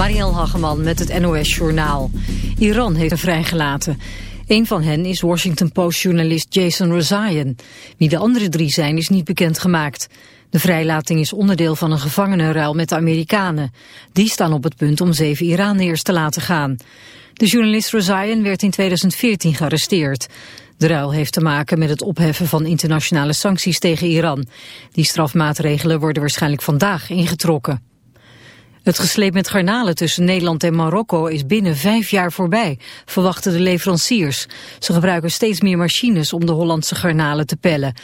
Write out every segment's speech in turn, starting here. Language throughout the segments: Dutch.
Marielle Hageman met het NOS Journaal. Iran heeft er vrijgelaten. Een van hen is Washington Post-journalist Jason Rezaian. Wie de andere drie zijn is niet bekendgemaakt. De vrijlating is onderdeel van een gevangenenruil met de Amerikanen. Die staan op het punt om zeven Iraniërs te laten gaan. De journalist Rezaian werd in 2014 gearresteerd. De ruil heeft te maken met het opheffen van internationale sancties tegen Iran. Die strafmaatregelen worden waarschijnlijk vandaag ingetrokken. Het gesleep met garnalen tussen Nederland en Marokko is binnen vijf jaar voorbij, verwachten de leveranciers. Ze gebruiken steeds meer machines om de Hollandse garnalen te pellen.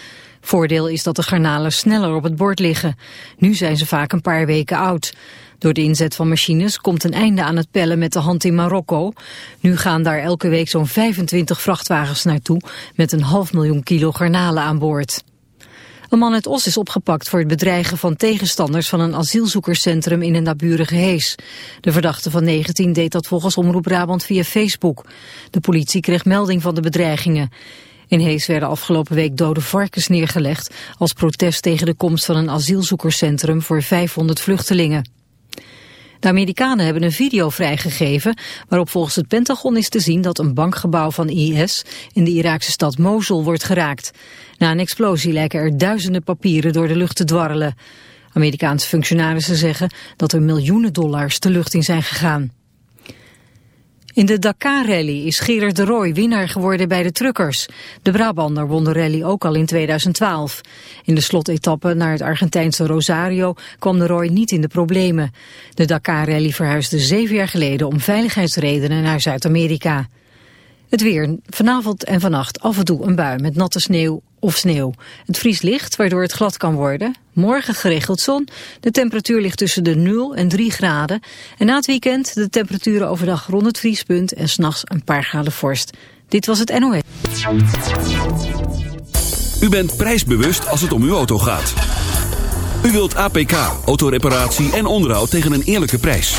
Voordeel is dat de garnalen sneller op het bord liggen. Nu zijn ze vaak een paar weken oud. Door de inzet van machines komt een einde aan het pellen met de hand in Marokko. Nu gaan daar elke week zo'n 25 vrachtwagens naartoe met een half miljoen kilo garnalen aan boord. Een man uit Os is opgepakt voor het bedreigen van tegenstanders van een asielzoekerscentrum in een naburige Hees. De verdachte van 19 deed dat volgens Omroep Brabant via Facebook. De politie kreeg melding van de bedreigingen. In Hees werden afgelopen week dode varkens neergelegd als protest tegen de komst van een asielzoekerscentrum voor 500 vluchtelingen. De Amerikanen hebben een video vrijgegeven waarop volgens het Pentagon is te zien dat een bankgebouw van IS in de Iraakse stad Mosul wordt geraakt. Na een explosie lijken er duizenden papieren door de lucht te dwarrelen. Amerikaanse functionarissen zeggen dat er miljoenen dollars de lucht in zijn gegaan. In de Dakar-rally is Gerard de Roy winnaar geworden bij de truckers. De Brabander won de rally ook al in 2012. In de slotetappe naar het Argentijnse Rosario kwam de Roy niet in de problemen. De Dakar-rally verhuisde zeven jaar geleden om veiligheidsredenen naar Zuid-Amerika. Het weer. Vanavond en vannacht af en toe een bui met natte sneeuw of sneeuw. Het vries licht, waardoor het glad kan worden. Morgen geregeld zon. De temperatuur ligt tussen de 0 en 3 graden. En na het weekend de temperaturen overdag rond het vriespunt... en s'nachts een paar graden vorst. Dit was het NOS. U bent prijsbewust als het om uw auto gaat. U wilt APK, autoreparatie en onderhoud tegen een eerlijke prijs.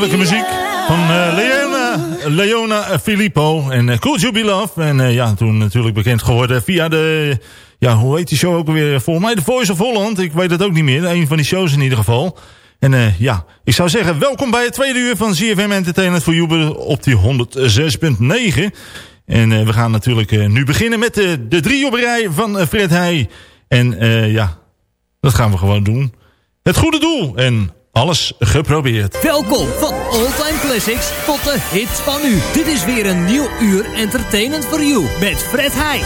Heerlijke muziek van eh, Leona, Leona Filippo en uh, Cool You Be Love. En eh, ja, toen natuurlijk bekend geworden via de... Ja, hoe heet die show ook alweer? Volgens mij de Voice of Holland. Ik weet het ook niet meer. Een van die shows in ieder geval. En eh, ja, ik zou zeggen, welkom bij het tweede uur van ZFM Entertainment voor Jubel op die 106.9. En eh, we gaan natuurlijk eh, nu beginnen met de, de drieopperij van eh, Fred Heij. En eh, ja, dat gaan we gewoon doen. Het goede doel en alles geprobeerd. Welkom van All-Time Classics tot de hits van nu. Dit is weer een nieuw uur Entertainment for You met Fred Heij.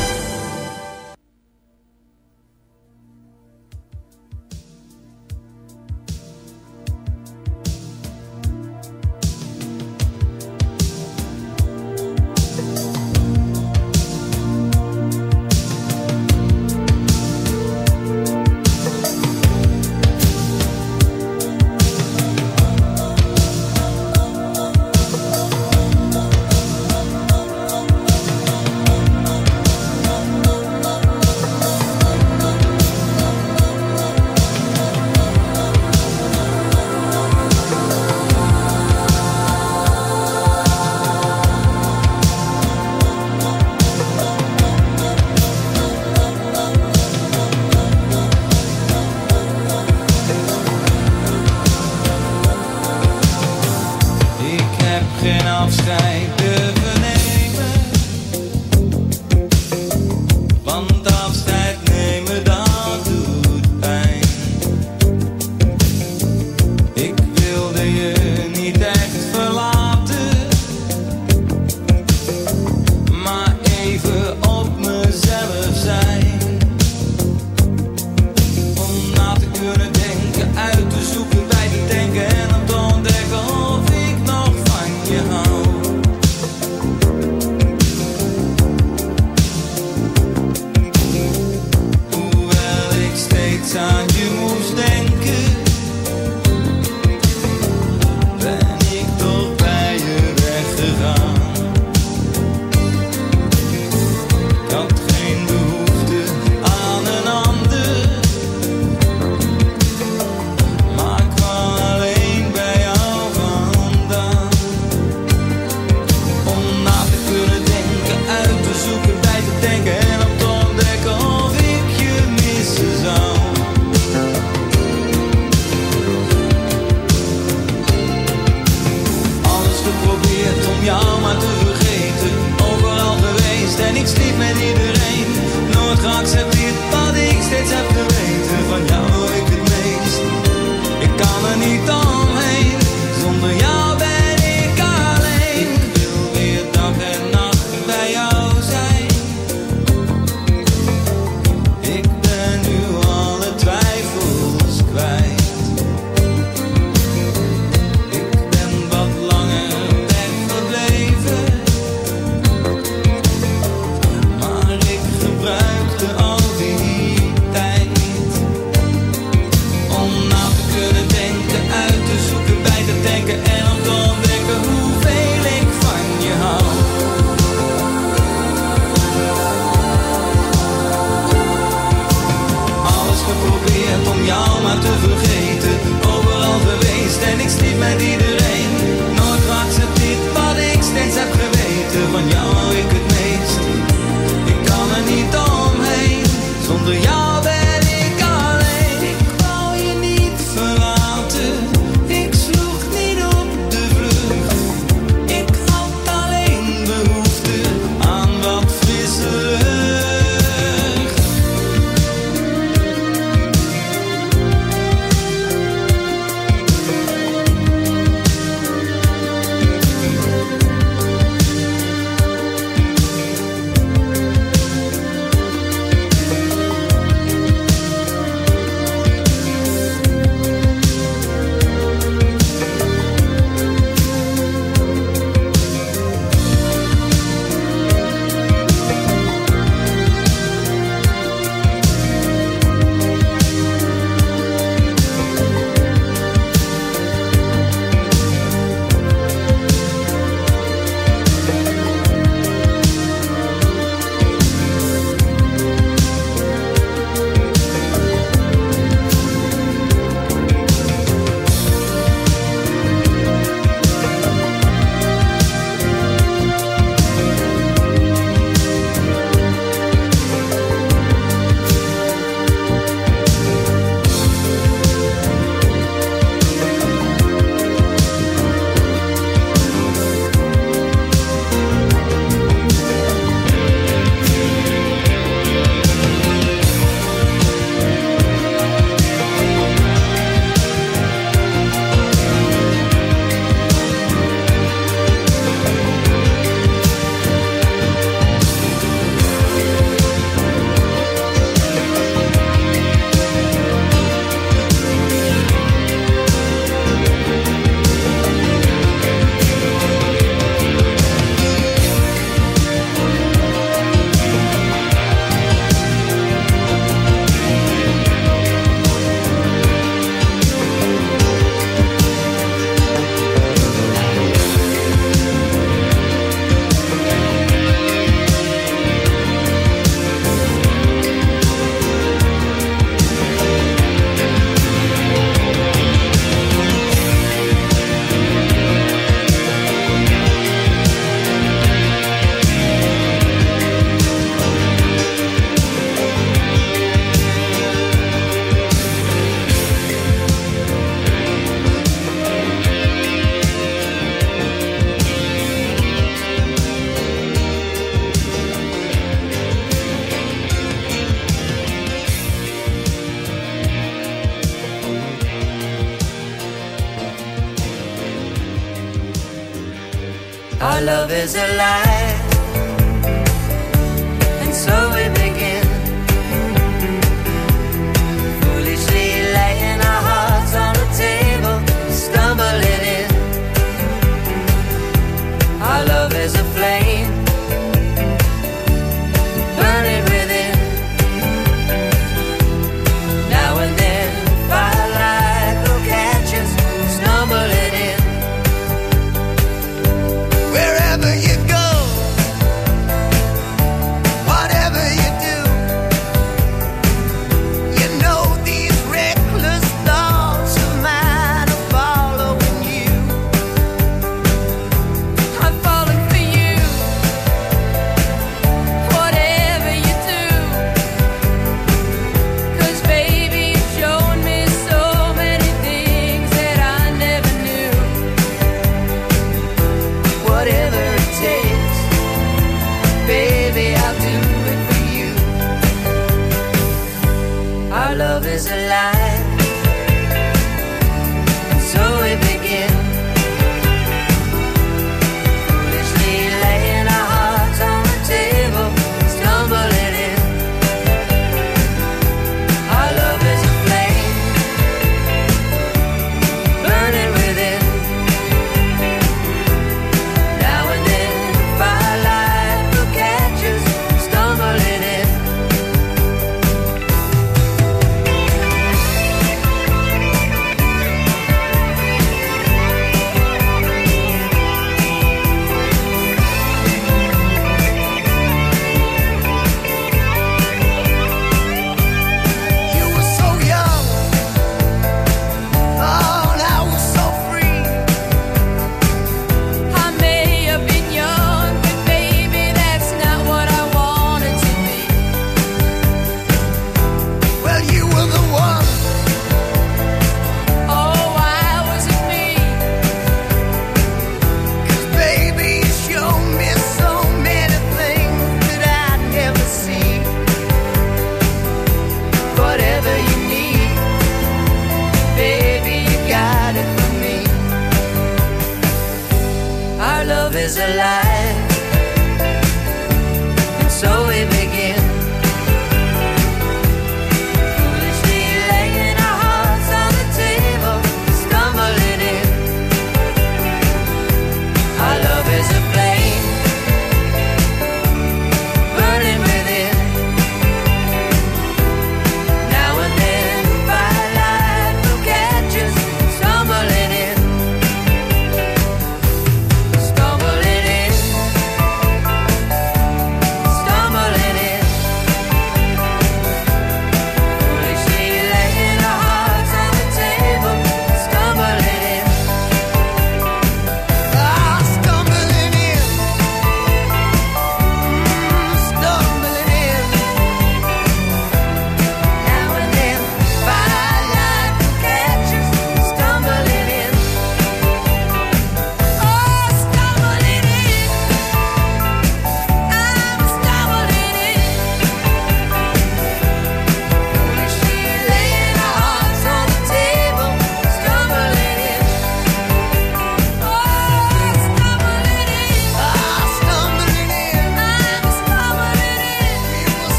our love is alive.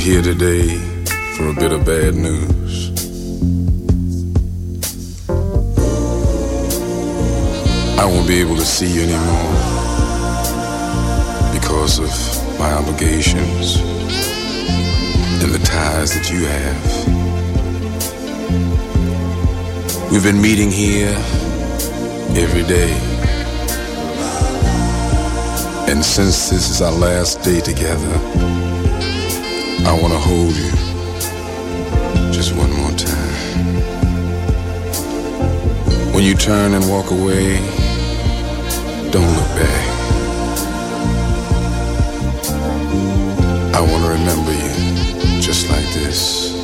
here today for a bit of bad news. I won't be able to see you anymore because of my obligations and the ties that you have. We've been meeting here every day. And since this is our last day together, I want to hold you just one more time. When you turn and walk away, don't look back. I want to remember you just like this.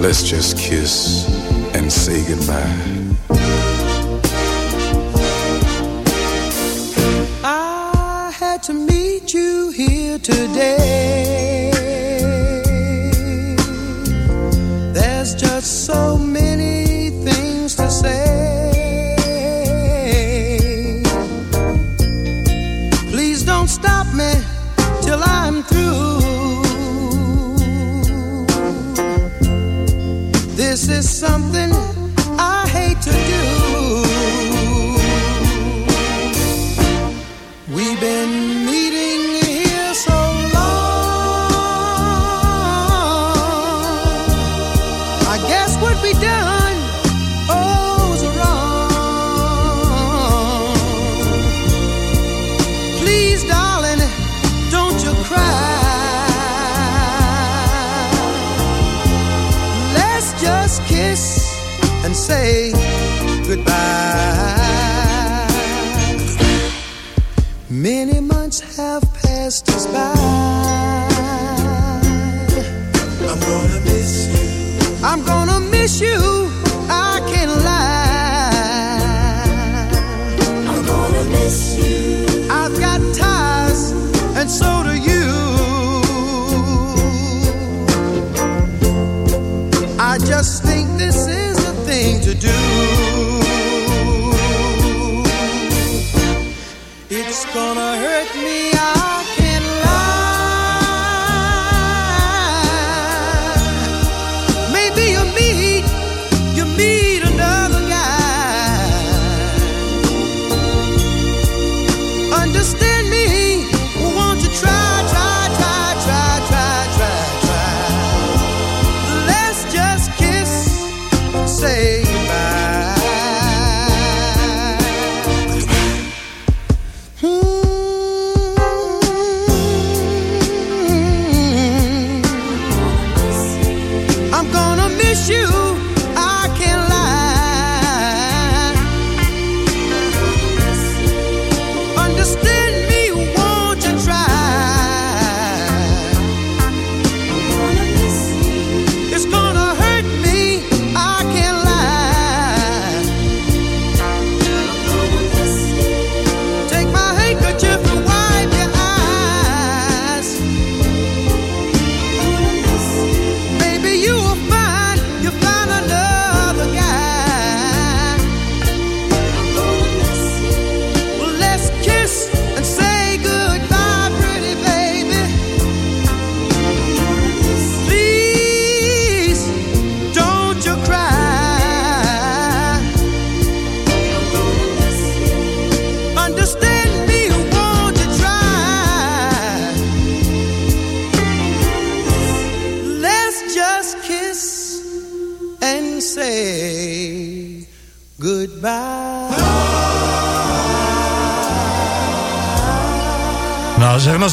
Let's just kiss and say goodbye. I had to meet you here today.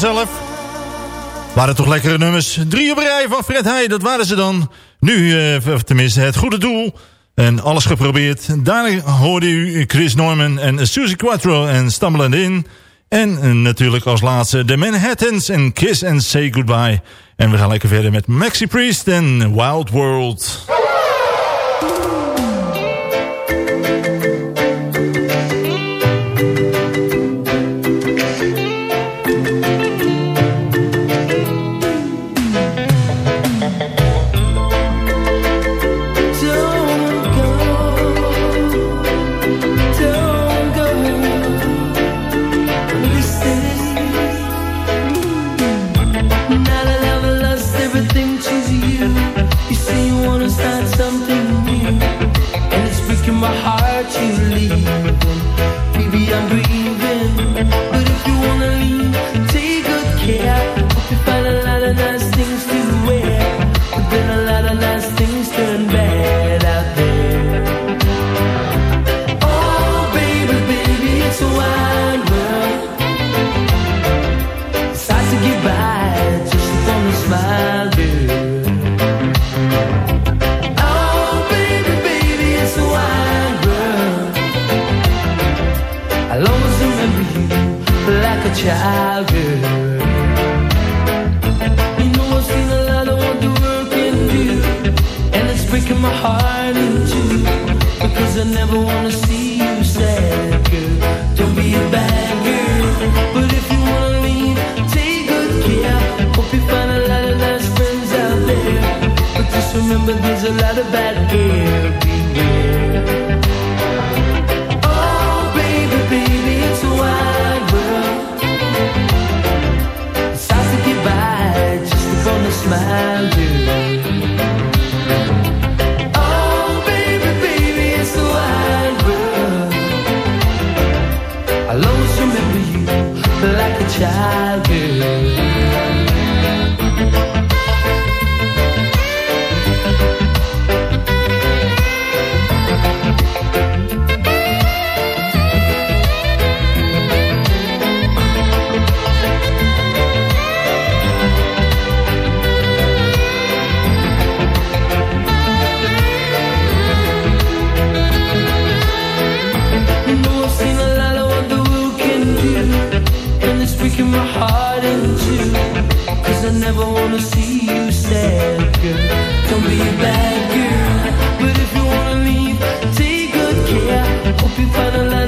Zelf Waren toch lekkere nummers. Drie op rij van Fred Heij, dat waren ze dan. Nu, eh, tenminste, het goede doel. En alles geprobeerd. Daarna hoorde u Chris Norman en Susie Quattro en Stumbling In. En eh, natuurlijk als laatste de Manhattans en Kiss and Say Goodbye. En we gaan lekker verder met Maxi Priest en Wild World. Hope you find a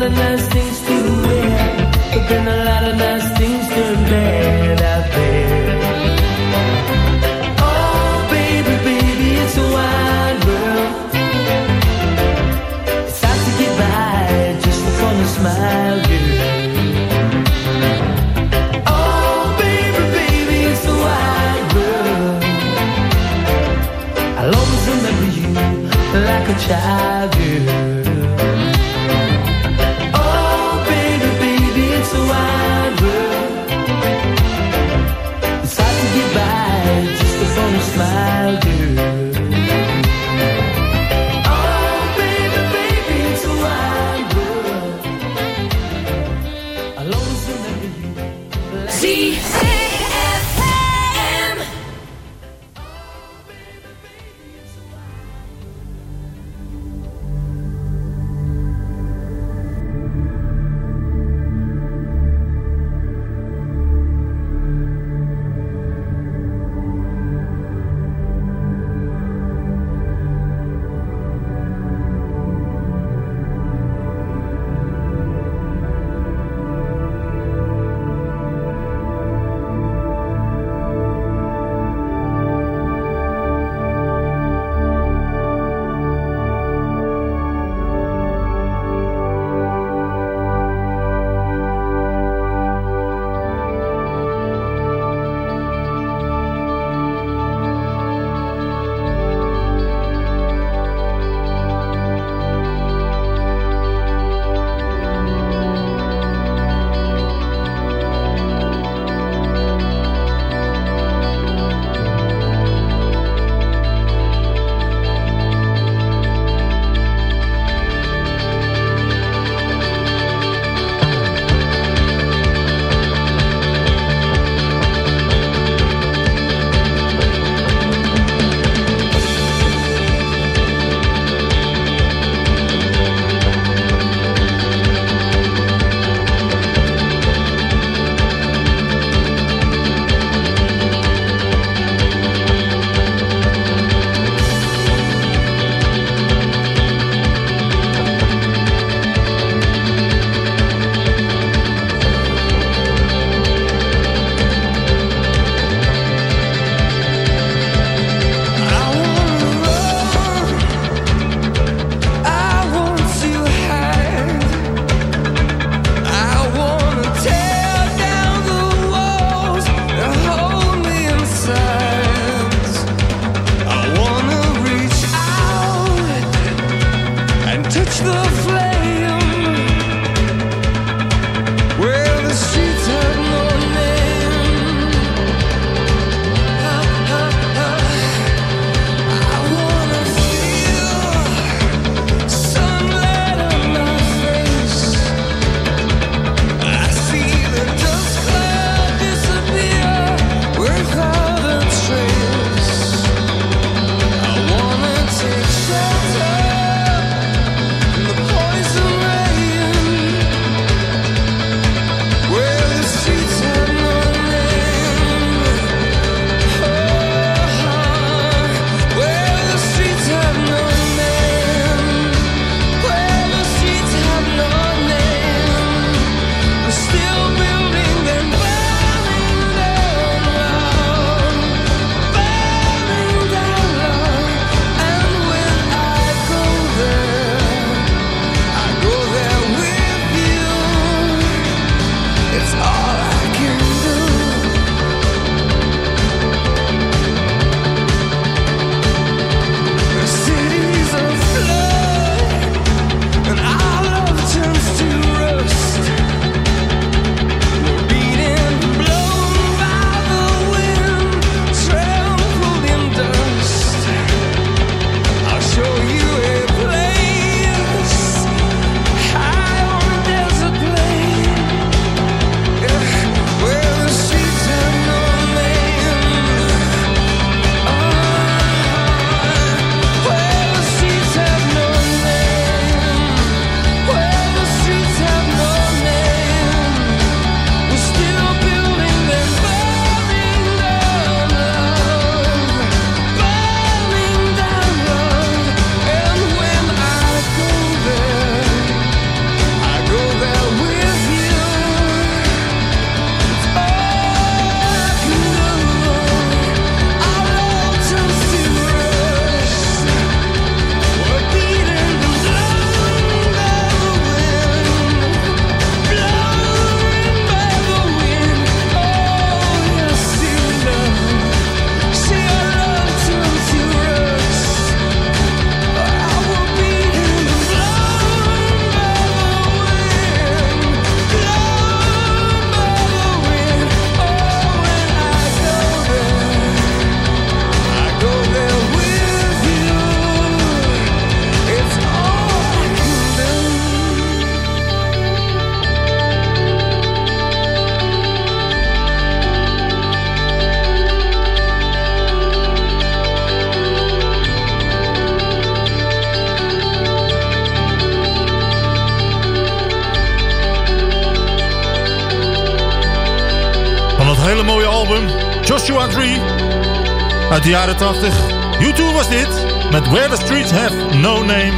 uit de jaren 80. YouTube was dit, met Where the Streets Have No Name.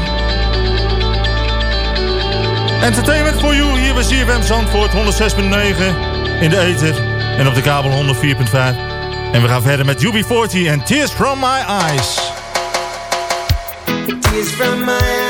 Entertainment for You, hier bij CFM Zandvoort, 106.9 in de ether en op de kabel 104.5. En we gaan verder met UB40 en Tears From My Eyes. Tears From My Eyes.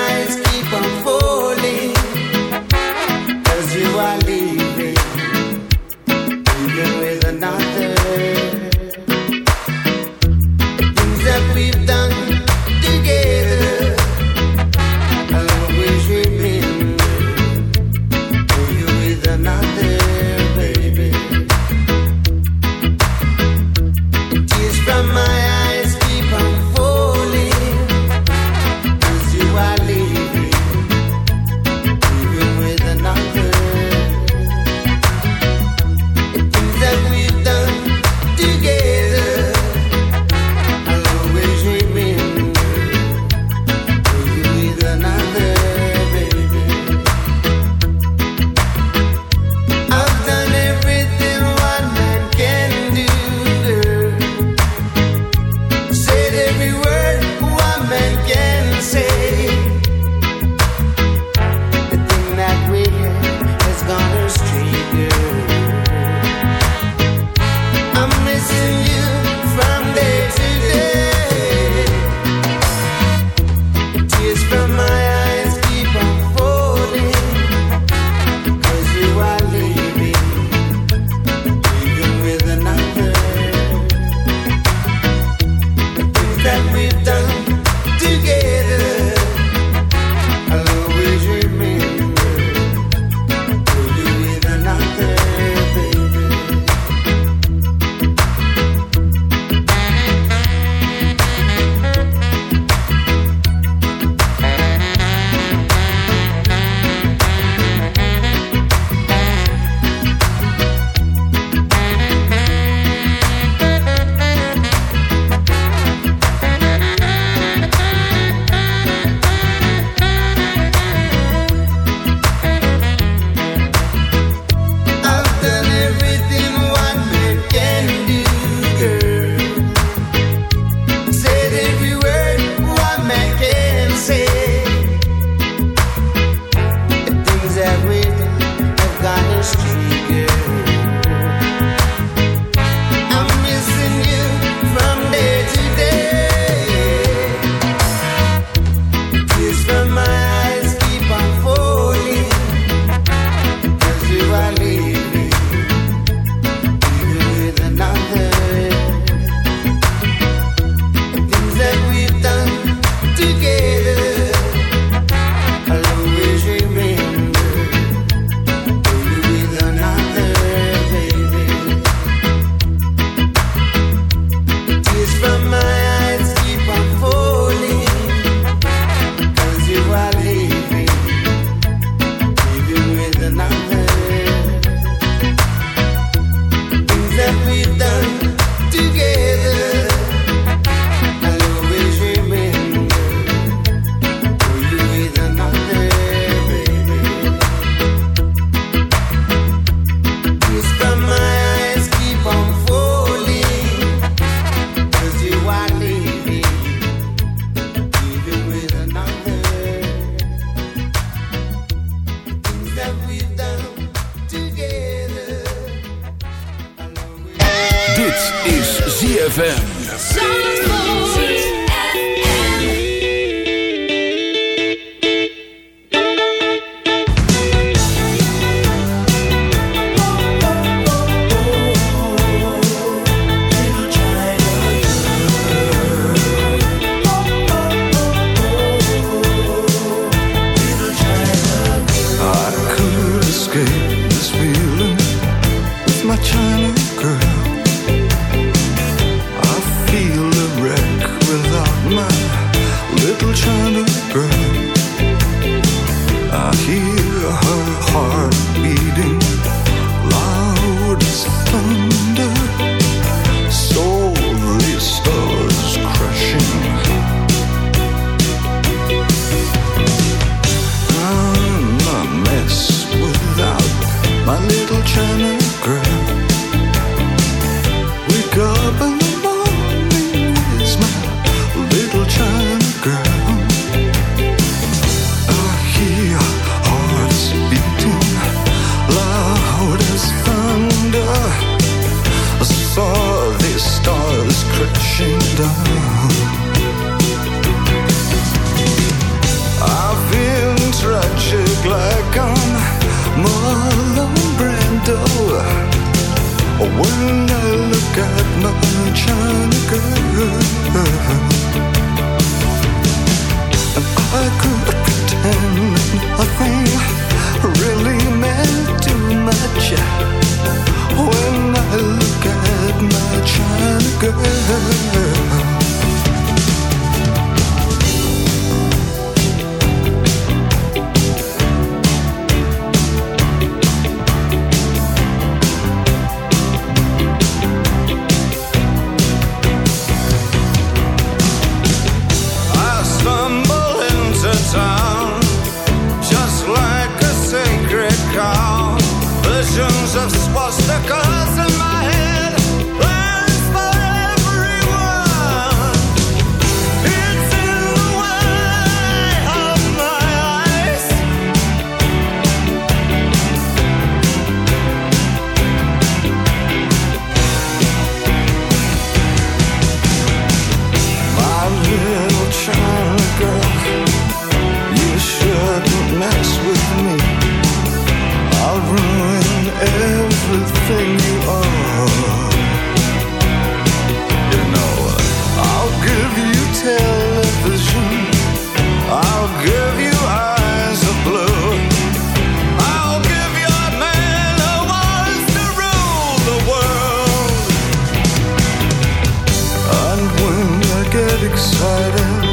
Excited,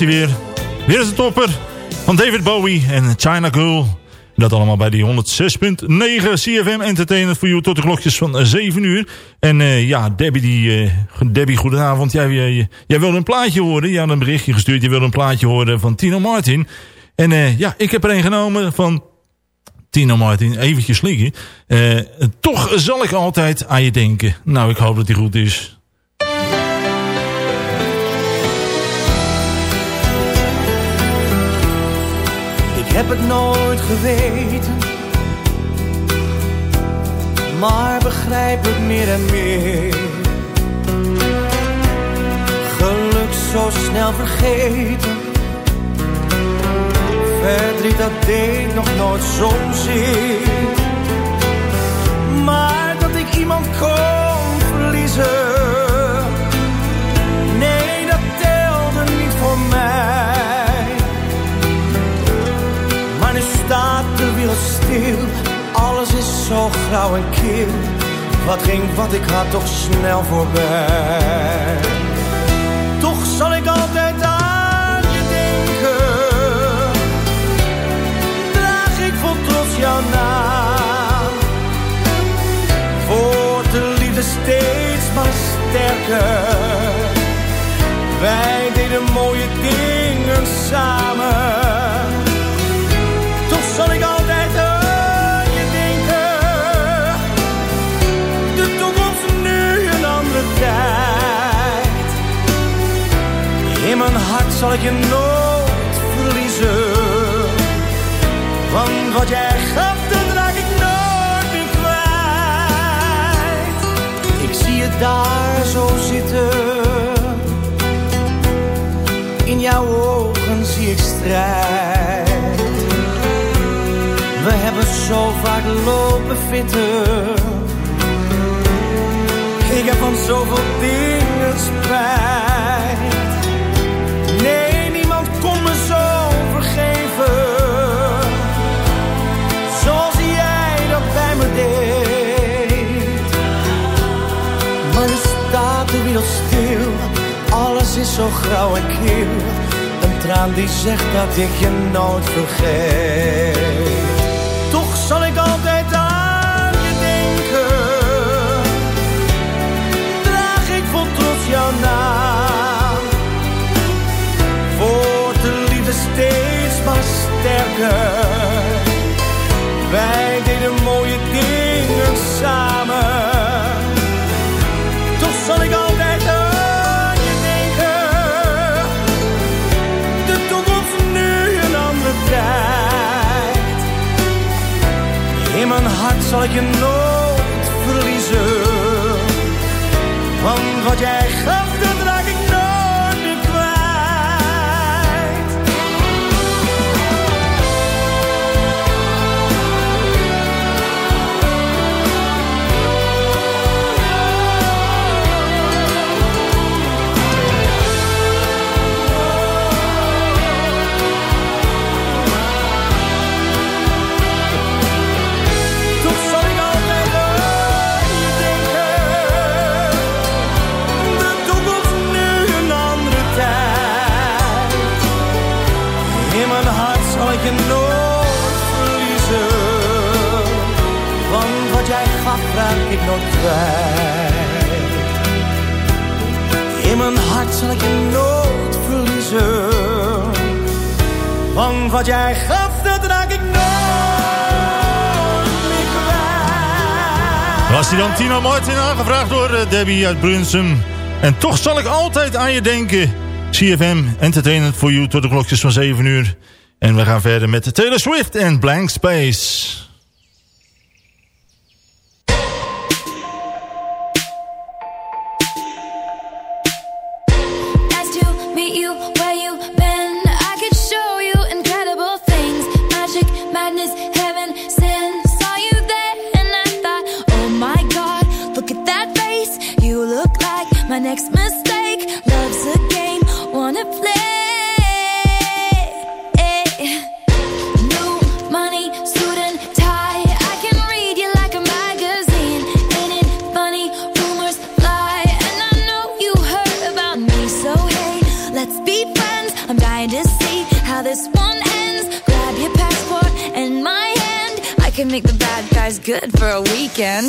hij weer. Weer eens een topper van David Bowie en China Girl. Dat allemaal bij die 106.9 CFM Entertainment voor jou tot de klokjes van 7 uur. En eh, ja, Debbie, die, eh, Debbie goedenavond. Jij, jij, jij wilde een plaatje horen. Je had een berichtje gestuurd. Je wilde een plaatje horen van Tino Martin. En eh, ja, ik heb er een genomen van Tino Martin. Eventjes slikken. Toch zal ik altijd aan je denken. Nou, ik hoop dat die goed is. Heb het nooit geweten, maar begrijp het meer en meer. Geluk zo snel vergeten, verdriet dat deed nog nooit zozeer. Maar dat ik iemand kon verliezen, zo grauw en kil. Wat ging wat ik had toch snel voorbij. Toch zal ik altijd aan je denken. Draag ik vol trots jouw naam. Wordt de liefde steeds maar sterker. Wij deden mooie dingen samen. zal ik je nooit verliezen. Want wat jij gaf, dat raak ik nooit meer kwijt. Ik zie het daar zo zitten. In jouw ogen zie ik strijd. We hebben zo vaak lopen vitten. Ik heb van zoveel dingen spijt alles is zo grauw en kiel. Een traan die zegt dat ik je nooit vergeet. zal ik je nooit verliezen. Van wat jij In mijn hart zal ik je nooit verliezen. Want wat jij gaf, dat raak ik nooit meer kwijt. Was die dan Tina Martin aangevraagd door eh, Debbie uit Brunsum. En toch zal ik altijd aan je denken. CFM, entertainment for you tot de klokjes van 7 uur. En we gaan verder met Taylor Swift en Blank Space. you where you good for a weekend.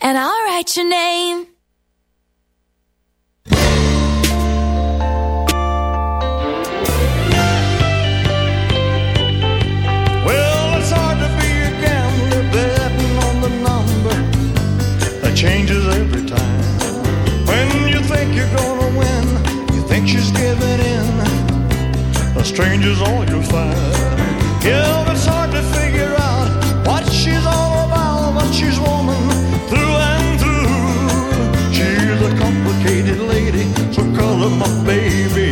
And I'll write your name. Well, it's hard to be a gambler betting on the number that changes every time. When you think you're gonna win, you think she's giving in. A stranger's all you'll find. my baby.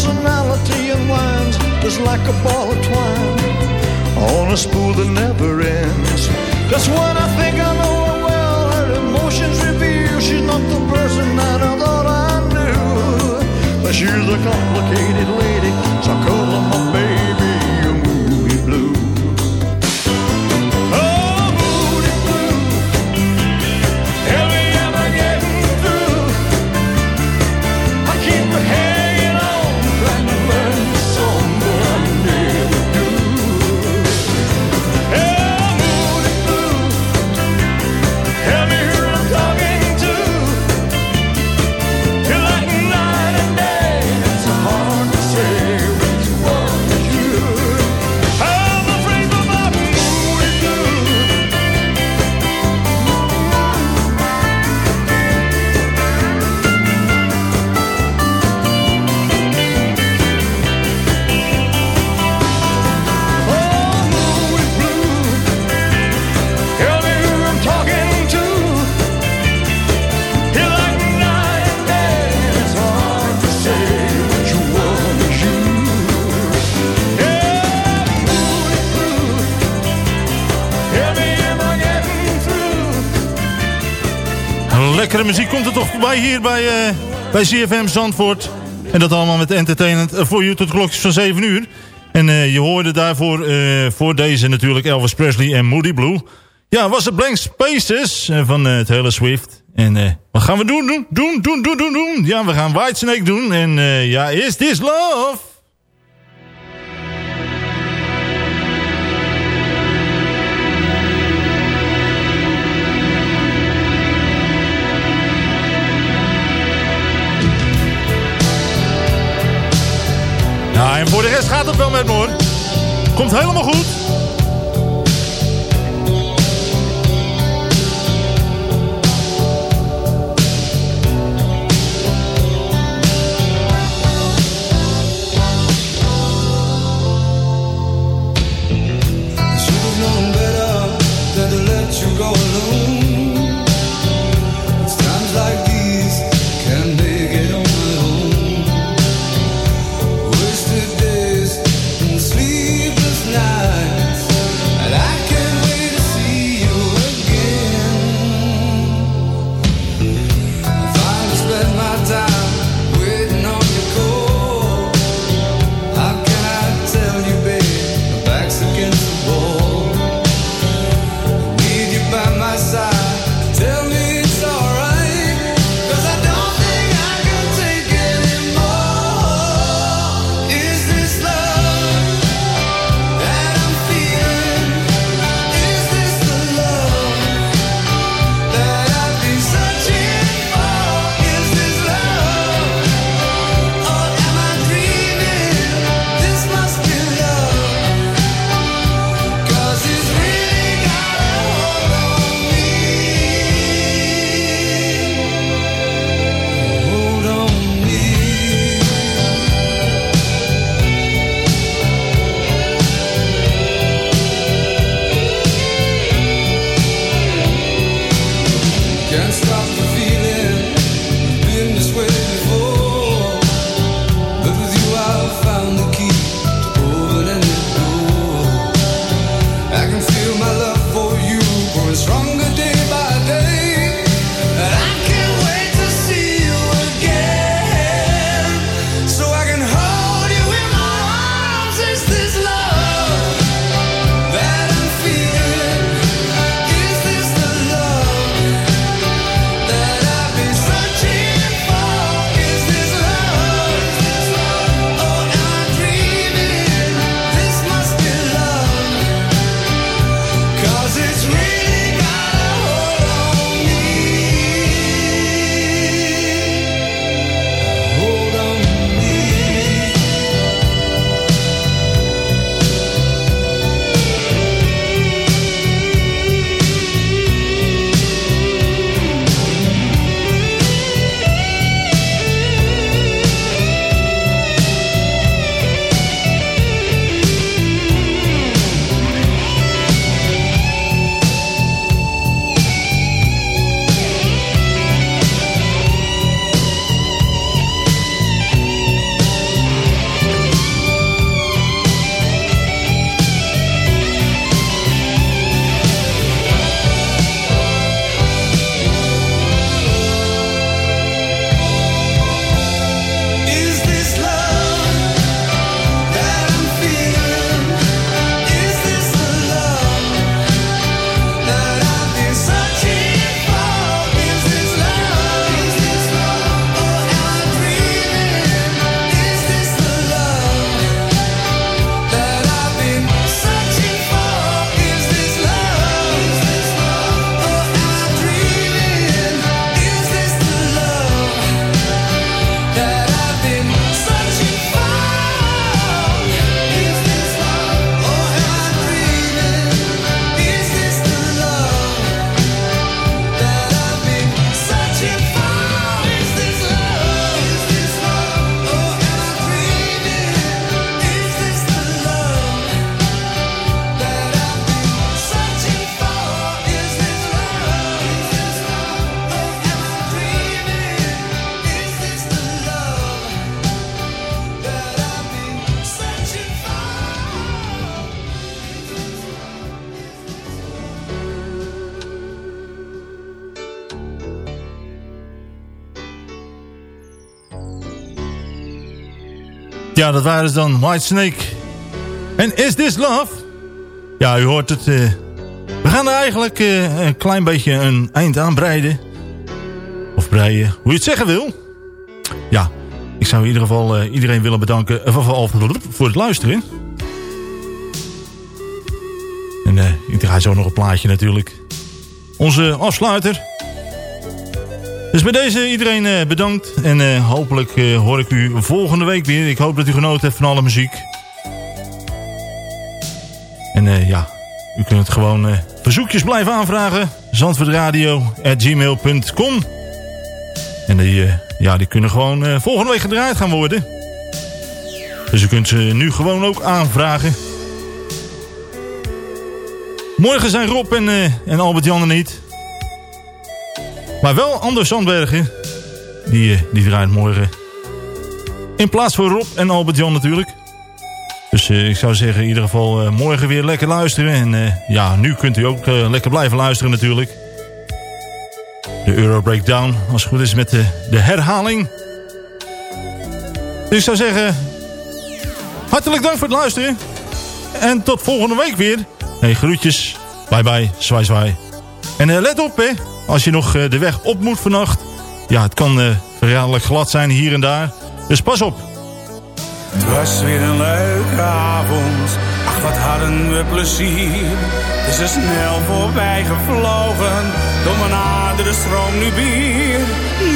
Personality unwinds just like a ball of twine on a spool that never ends. Just when I think I know her well, her emotions reveal she's not the person that I thought I knew. But she's a complicated lady, so voorbij hier bij, eh, bij CFM Zandvoort. En dat allemaal met entertainment eh, voor u tot klokjes van 7 uur. En eh, je hoorde daarvoor voor deze natuurlijk Elvis Presley en Moody Blue. Ja, was het Blank Spaces van eh, Taylor Swift. En wat gaan we doen, doen, doen, doen, doen, doen, doen? Ja, we gaan Whitesnake doen. En ja, Is This Love? Ja, en voor de rest gaat het wel met me. Komt helemaal goed. Ja, dat waren ze dan. White Snake. En Is This Love? Ja, u hoort het. eh, we gaan er eigenlijk eh, een klein beetje een eind aan breiden. Of breien, hoe je het zeggen wil. Ja, ik zou in ieder geval eh, iedereen willen bedanken voor het luisteren. En ik draai zo nog een plaatje natuurlijk. Onze afsluiter. Dus bij deze iedereen eh, bedankt. En eh, hopelijk eh, hoor ik u volgende week weer. Ik hoop dat u genoten heeft van alle muziek. En ja, u kunt gewoon verzoekjes blijven aanvragen. Zandvoortradio.gmail.com En die, ja, die kunnen gewoon volgende week gedraaid gaan worden. Dus u kunt ze nu gewoon ook aanvragen. Morgen zijn Rob en, en Albert-Jan er niet. Maar wel Anders Zandbergen. Die, eh, die draait morgen. In plaats van Rob en Albert-Jan natuurlijk. Dus eh, ik zou zeggen in ieder geval eh, morgen weer lekker luisteren. En ja, nu kunt u ook lekker blijven luisteren natuurlijk. De Euro Breakdown, als het goed is met de, de herhaling. Dus ik zou zeggen... Hartelijk dank voor het luisteren. En tot volgende week weer. Hey, groetjes. Bye bye. Zwaai zwaai. En let op hè. Als je nog eh, de weg op moet vannacht. Ja, het kan uh, verraderlijk glad zijn hier en daar. Dus pas op. Het was weer een leuke avond, ach wat hadden we plezier. Het is er snel voorbij gevlogen, door mijn aderen stroom nu bier.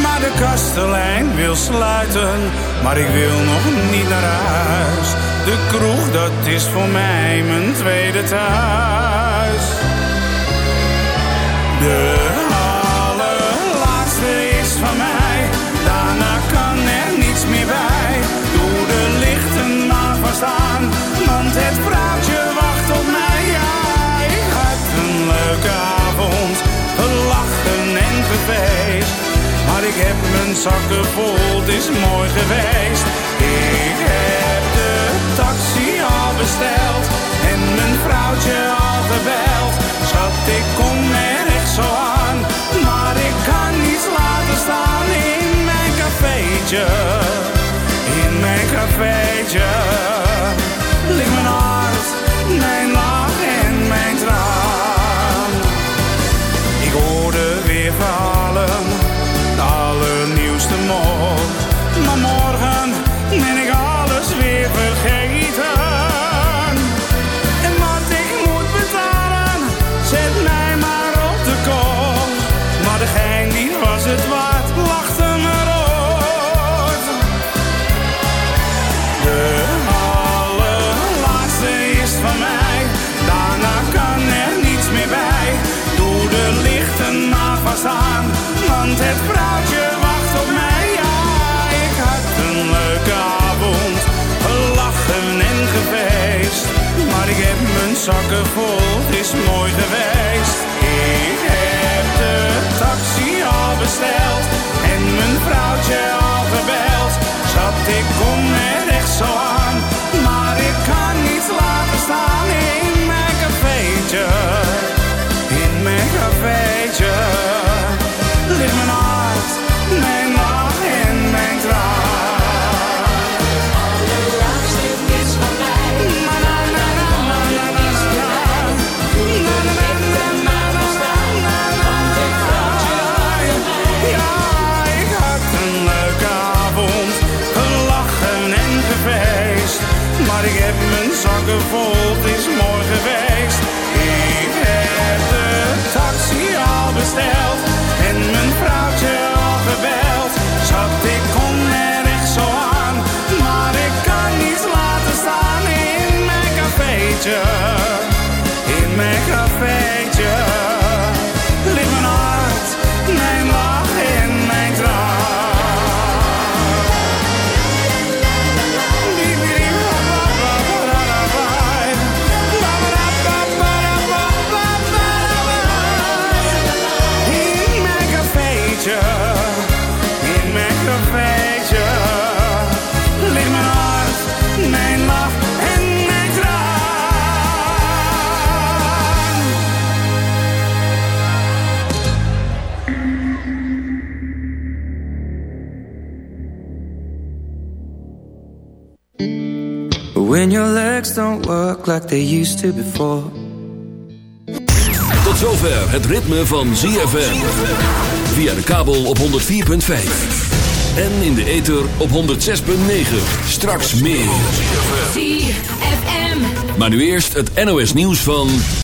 Maar de kastelein wil sluiten, maar ik wil nog niet naar huis. De kroeg, dat is voor mij mijn tweede thuis. De Doe de lichten maar vast aan, want het vrouwtje wacht op mij. Ik had een leuke avond, gelachen en gefeest. Maar ik heb mijn zakken vol, het is mooi geweest. Ik heb de taxi al besteld en mijn vrouwtje al gebeld. Schat, ik kom er echt zo aan, In mijn cafeetje. Ligt mijn het vrouwtje wacht op mij. Ja, ik had een leuke avond, gelachen en gefeest. Maar ik heb mijn zakken vol, het is mooi geweest. Ik heb de taxi al besteld en mijn vrouwtje al Yeah. Your legs don't work like they used to before. Tot zover het ritme van ZFM. Via de kabel op 104.5. En in de ether op 106.9. Straks meer. ZFM. Maar nu eerst het NOS nieuws van...